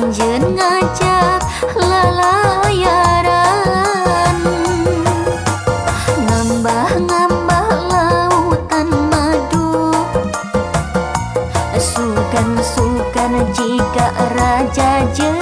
anjen ngajak lalayaran. Ngambah-ngambah lautan madu. Sukan-sukan jika raja jen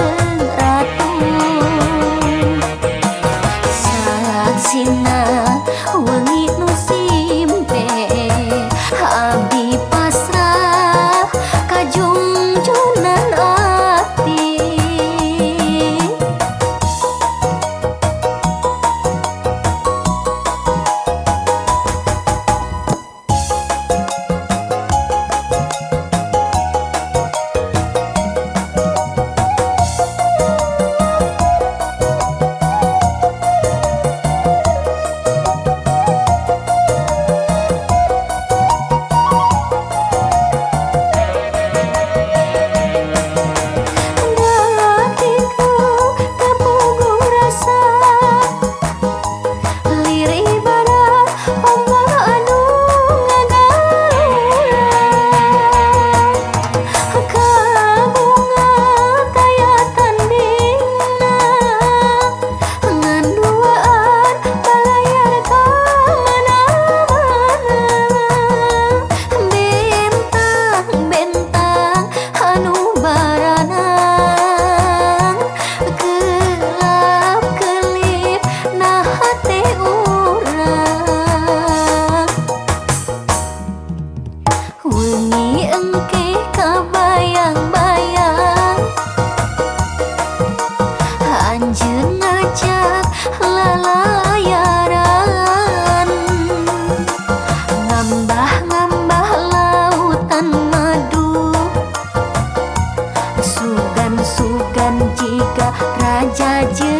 lalayaran ngambah-ngambah lautan madu. Sugan-sugan jika raja jeli